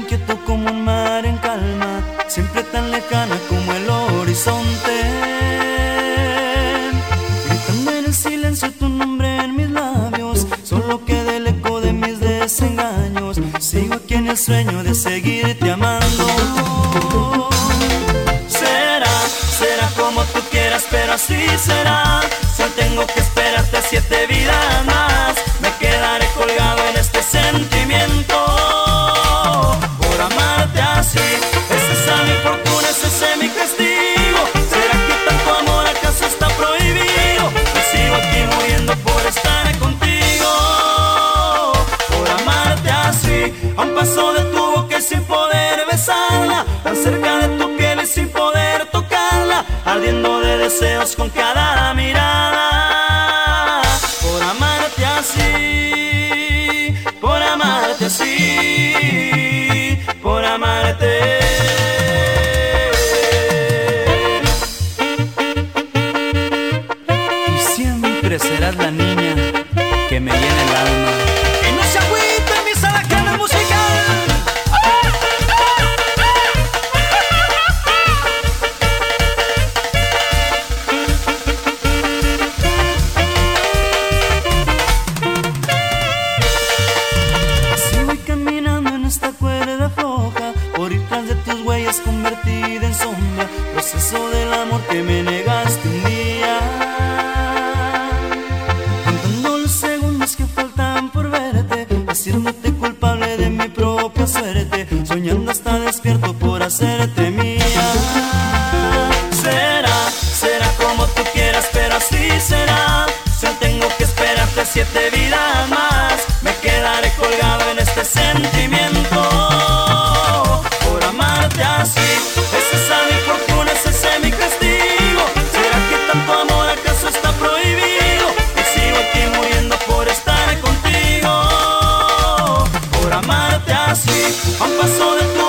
Inquieto como un mar en calma, siempre tan lejana como el horizonte. Gritando en el silencio tu nombre en mis labios, solo queda el eco de mis desengaños. Sigo aquí en el sueño de seguirte amando. Será, será como tú quieras, pero así será. Solo tengo que esperarte siete vidas. toque sin poder besarla, tan cerca de tu piel y sin poder tocarla, ardiendo de deseos con cada mirada. Por amarte así, por amarte así, por amarte. Y siempre serás la niña que me llena el alma. por hacerte mía. Será, será como tú quieras, pero así será. Si tengo que esperarte siete vidas más, me quedaré colgado en este sentimiento. Por amarte así, ese es mi fortuna, ese es mi castigo. ¿Será que tanto amor acaso está prohibido? Y sigo aquí muriendo por estar contigo. Por amarte así, a un paso de tu